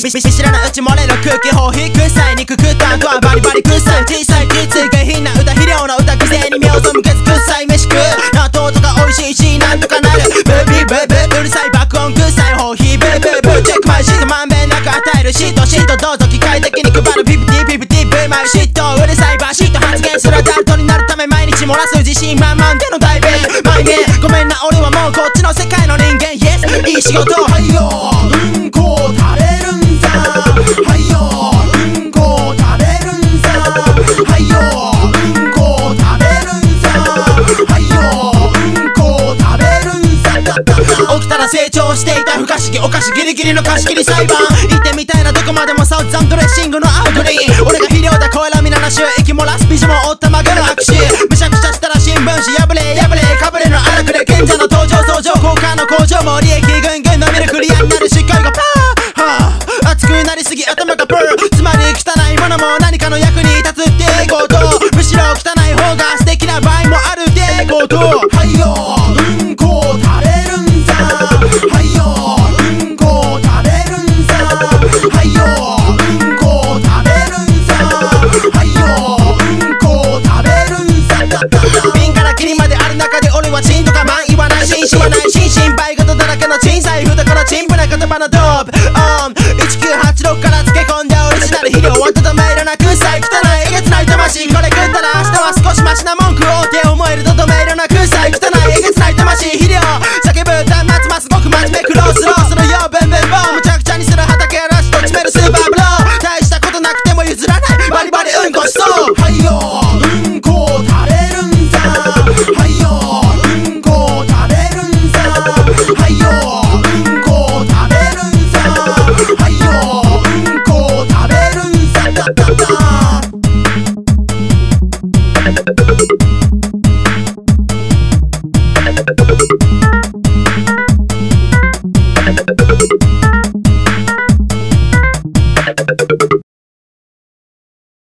見知らないうち漏れる空気砲低くさい肉くったんとはバリバリくさい。小さいきつい下品な歌肥料の歌癖に目を背けずさい飯食う。納豆とか美味しいしなんとかなる。ブービーブーブーうるさい。爆音くさい。砲ヒブーブーブーチェックマイシートまんべんなく与えるシートシートどうぞ機械的に配るピピティピピティブーマイシートうるさいバシート発言するアダルトになるため毎日漏らす自信満々での代弁毎年ごめんな俺はもうこっちの世界の人間 Yes いい仕事はいよ起きたら成長していた不可思議お菓子ギリギリの貸し切り裁判行ってみたいなどこまでもサウザンドレッシングのアウトリー俺が肥料だ声ラミナなし息漏らす美女もおったまぐる握手むしゃくしゃしたら新聞紙破れ破れかぶれの荒くれ賢者の登場相乗効果の工場も利益ぐんぐん伸びるクリアになるしっかりがパーはあ熱くなりすぎ頭がプーつまり汚いものも何かの役に立つってことむしろ汚い方が素敵な場合もあるってこと。かマン言わないしんしはないし心配事だらけの小さい懐陳腐な言葉のドープ、オン、1986から漬け込んだオリジナル肥料をとどめるな臭い汚いえげつうんこを食べるんさはいよ。うんこをべるんさなななな